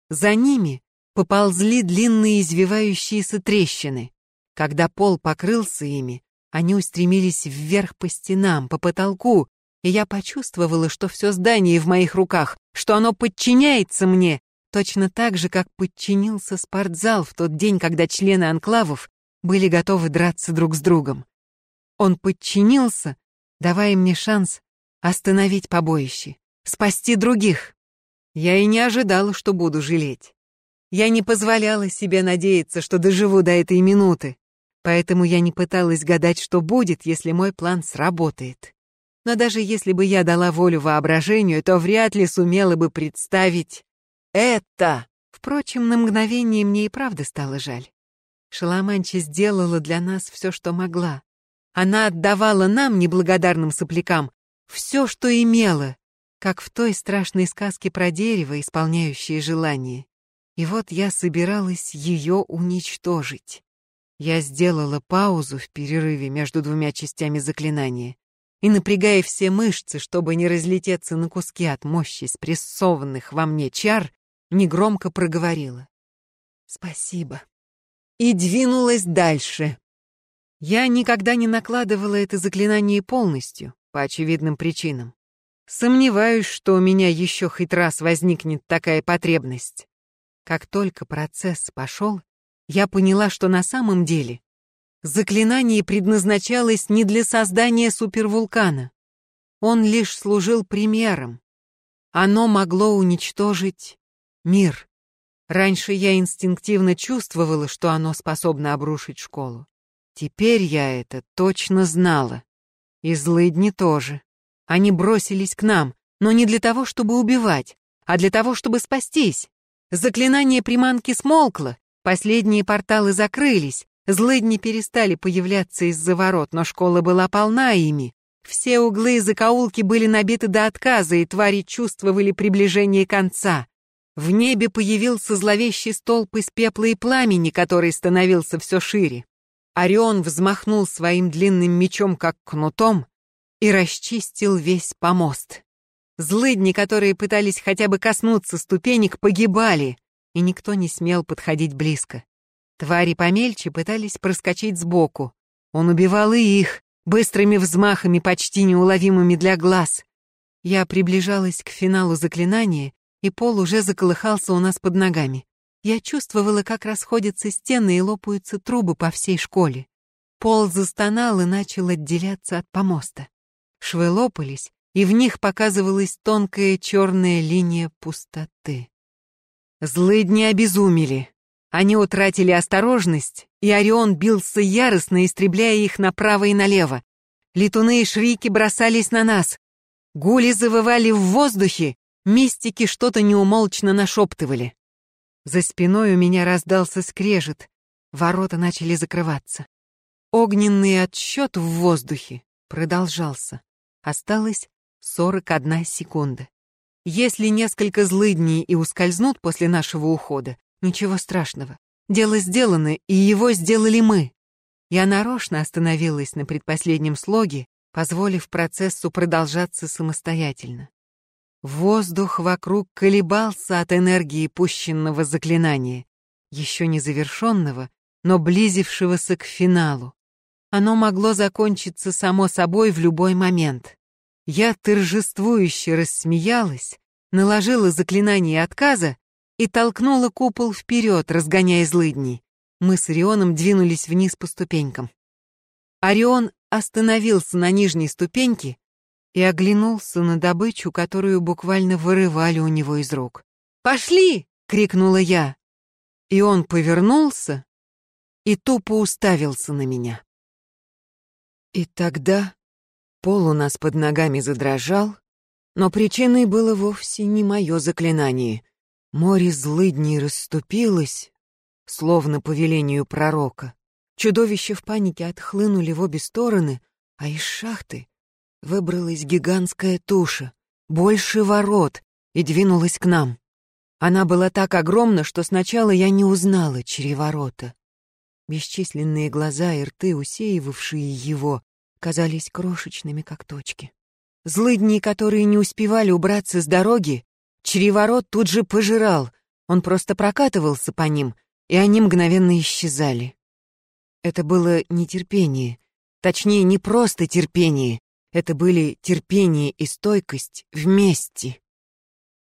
За ними поползли длинные извивающиеся трещины. Когда пол покрылся ими, они устремились вверх по стенам, по потолку, и я почувствовала, что все здание в моих руках, что оно подчиняется мне, точно так же, как подчинился спортзал в тот день, когда члены анклавов были готовы драться друг с другом. Он подчинился, давая мне шанс остановить побоище, спасти других. Я и не ожидала, что буду жалеть. Я не позволяла себе надеяться, что доживу до этой минуты, поэтому я не пыталась гадать, что будет, если мой план сработает. Но даже если бы я дала волю воображению, то вряд ли сумела бы представить это. Впрочем, на мгновение мне и правда стало жаль. Шаламанча сделала для нас все, что могла. Она отдавала нам, неблагодарным соплякам, все, что имела, как в той страшной сказке про дерево, исполняющее желание. И вот я собиралась ее уничтожить. Я сделала паузу в перерыве между двумя частями заклинания и, напрягая все мышцы, чтобы не разлететься на куски от мощи спрессованных во мне чар, негромко проговорила. «Спасибо». И двинулась дальше. Я никогда не накладывала это заклинание полностью, по очевидным причинам. Сомневаюсь, что у меня еще хоть раз возникнет такая потребность. Как только процесс пошел, я поняла, что на самом деле заклинание предназначалось не для создания супервулкана. Он лишь служил примером. Оно могло уничтожить мир. Раньше я инстинктивно чувствовала, что оно способно обрушить школу. Теперь я это точно знала. И злыдни тоже. Они бросились к нам, но не для того, чтобы убивать, а для того, чтобы спастись. Заклинание приманки смолкло, последние порталы закрылись, злыдни перестали появляться из-за ворот, но школа была полна ими. Все углы и закоулки были набиты до отказа, и твари чувствовали приближение конца. В небе появился зловещий столб из пепла и пламени, который становился все шире. Орион взмахнул своим длинным мечом, как кнутом, и расчистил весь помост. Злыдни, которые пытались хотя бы коснуться ступенек, погибали, и никто не смел подходить близко. Твари помельче пытались проскочить сбоку. Он убивал и их, быстрыми взмахами, почти неуловимыми для глаз. Я приближалась к финалу заклинания, и пол уже заколыхался у нас под ногами. Я чувствовала, как расходятся стены и лопаются трубы по всей школе. Пол застонал и начал отделяться от помоста. Швы лопались, и в них показывалась тонкая черная линия пустоты. Злыдни обезумели. Они утратили осторожность, и Орион бился яростно, истребляя их направо и налево. Летуны и шрики бросались на нас. Гули завывали в воздухе, мистики что-то неумолчно нашептывали. За спиной у меня раздался скрежет, ворота начали закрываться. Огненный отсчет в воздухе продолжался. Осталось 41 секунда. Если несколько злыдней и ускользнут после нашего ухода, ничего страшного. Дело сделано, и его сделали мы. Я нарочно остановилась на предпоследнем слоге, позволив процессу продолжаться самостоятельно. Воздух вокруг колебался от энергии пущенного заклинания, еще не завершенного, но близившегося к финалу. Оно могло закончиться само собой в любой момент. Я торжествующе рассмеялась, наложила заклинание отказа и толкнула купол вперед, разгоняя злыдни. Мы с Орионом двинулись вниз по ступенькам. Орион остановился на нижней ступеньке и оглянулся на добычу, которую буквально вырывали у него из рук. «Пошли!» — крикнула я. И он повернулся и тупо уставился на меня. И тогда пол у нас под ногами задрожал, но причиной было вовсе не мое заклинание. Море злыдней расступилось, словно по велению пророка. Чудовища в панике отхлынули в обе стороны, а из шахты выбралась гигантская туша, больше ворот, и двинулась к нам. Она была так огромна, что сначала я не узнала череворота. Бесчисленные глаза и рты, усеивавшие его, казались крошечными, как точки. Злыдни, которые не успевали убраться с дороги, череворот тут же пожирал, он просто прокатывался по ним, и они мгновенно исчезали. Это было нетерпение, точнее, не просто терпение, это были терпение и стойкость вместе.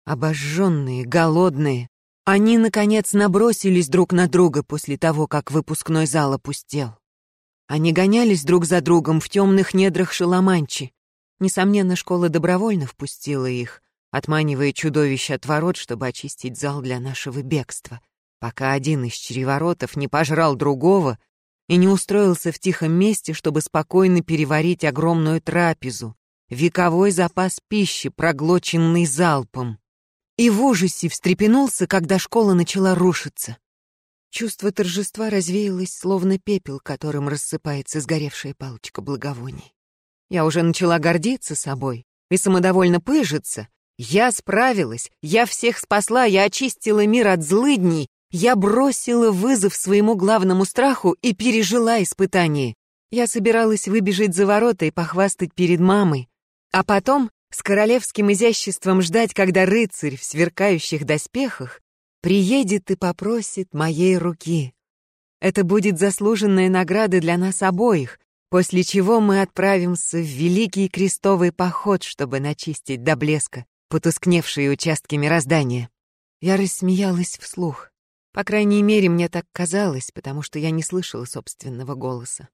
Обожженные, голодные, они, наконец, набросились друг на друга после того, как выпускной зал опустел. Они гонялись друг за другом в темных недрах Шаламанчи. Несомненно, школа добровольно впустила их, отманивая чудовищ от ворот, чтобы очистить зал для нашего бегства, пока один из череворотов не пожрал другого и не устроился в тихом месте, чтобы спокойно переварить огромную трапезу, вековой запас пищи, проглоченный залпом. И в ужасе встрепенулся, когда школа начала рушиться. Чувство торжества развеялось, словно пепел, которым рассыпается сгоревшая палочка благовоний. Я уже начала гордиться собой и самодовольно пыжиться. Я справилась, я всех спасла, я очистила мир от злыдней, я бросила вызов своему главному страху и пережила испытание. Я собиралась выбежать за ворота и похвастать перед мамой, а потом с королевским изяществом ждать, когда рыцарь в сверкающих доспехах приедет и попросит моей руки. Это будет заслуженная награда для нас обоих, после чего мы отправимся в великий крестовый поход, чтобы начистить до блеска потускневшие участки мироздания. Я рассмеялась вслух. По крайней мере, мне так казалось, потому что я не слышала собственного голоса.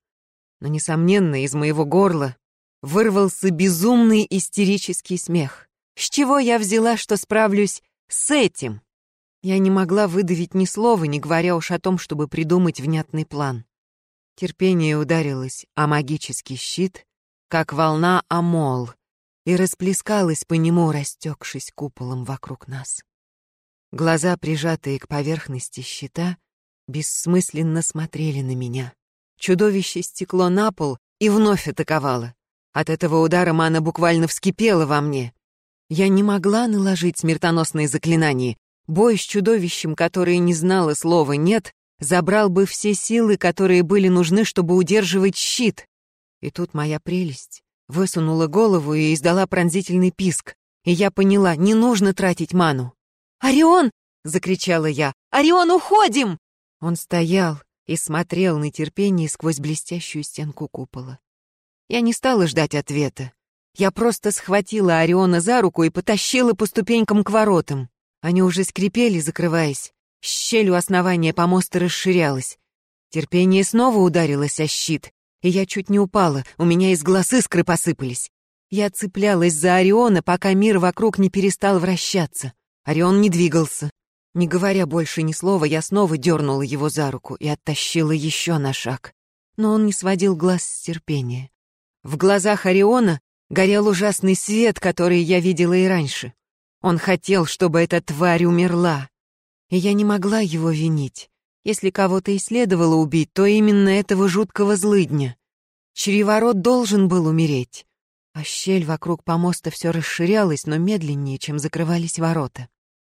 Но, несомненно, из моего горла вырвался безумный истерический смех. С чего я взяла, что справлюсь с этим? Я не могла выдавить ни слова, не говоря уж о том, чтобы придумать внятный план. Терпение ударилось о магический щит, как волна Амол, и расплескалось по нему, растекшись куполом вокруг нас. Глаза, прижатые к поверхности щита, бессмысленно смотрели на меня. Чудовище стекло на пол и вновь атаковало. От этого удара мана буквально вскипела во мне. Я не могла наложить смертоносные заклинания. Бой с чудовищем, которое не знало слова «нет», забрал бы все силы, которые были нужны, чтобы удерживать щит. И тут моя прелесть высунула голову и издала пронзительный писк. И я поняла, не нужно тратить ману. «Орион!» — закричала я. «Орион, уходим!» Он стоял и смотрел на терпение сквозь блестящую стенку купола. Я не стала ждать ответа. Я просто схватила Ориона за руку и потащила по ступенькам к воротам. Они уже скрипели, закрываясь. Щель у основания помоста расширялась. Терпение снова ударилось о щит, и я чуть не упала, у меня из глаз искры посыпались. Я цеплялась за Ориона, пока мир вокруг не перестал вращаться. Орион не двигался. Не говоря больше ни слова, я снова дернула его за руку и оттащила еще на шаг. Но он не сводил глаз с терпения. В глазах Ориона горел ужасный свет, который я видела и раньше. Он хотел, чтобы эта тварь умерла. И я не могла его винить. Если кого-то и следовало убить, то именно этого жуткого злыдня. Чреворот должен был умереть. А щель вокруг помоста все расширялась, но медленнее, чем закрывались ворота.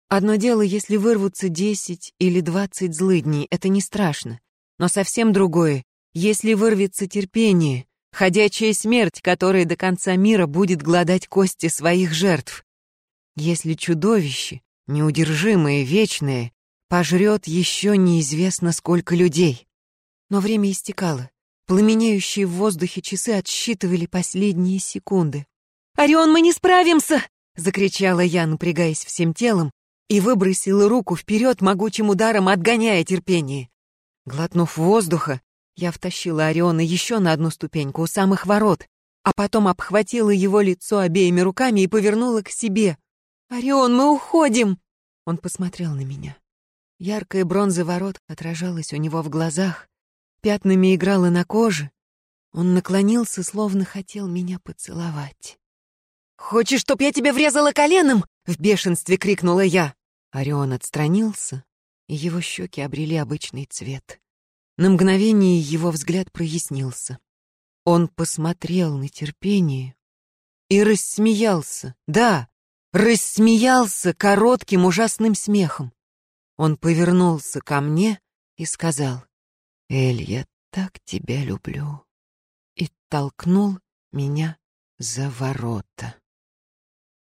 Одно дело, если вырвутся десять или двадцать злыдней, это не страшно. Но совсем другое, если вырвется терпение, ходячая смерть, которая до конца мира будет гладать кости своих жертв. Если чудовище, неудержимое, вечное, пожрет еще неизвестно сколько людей. Но время истекало. Пламенеющие в воздухе часы отсчитывали последние секунды. «Орион, мы не справимся!» — закричала я, напрягаясь всем телом, и выбросила руку вперед могучим ударом, отгоняя терпение. Глотнув воздуха, я втащила Ориона еще на одну ступеньку у самых ворот, а потом обхватила его лицо обеими руками и повернула к себе. «Орион, мы уходим!» Он посмотрел на меня. Яркая бронза ворот отражалась у него в глазах, пятнами играла на коже. Он наклонился, словно хотел меня поцеловать. «Хочешь, чтоб я тебе врезала коленом?» — в бешенстве крикнула я. Орион отстранился, и его щеки обрели обычный цвет. На мгновение его взгляд прояснился. Он посмотрел на терпение и рассмеялся. Да, рассмеялся коротким ужасным смехом. Он повернулся ко мне и сказал, «Эль, я так тебя люблю», и толкнул меня за ворота.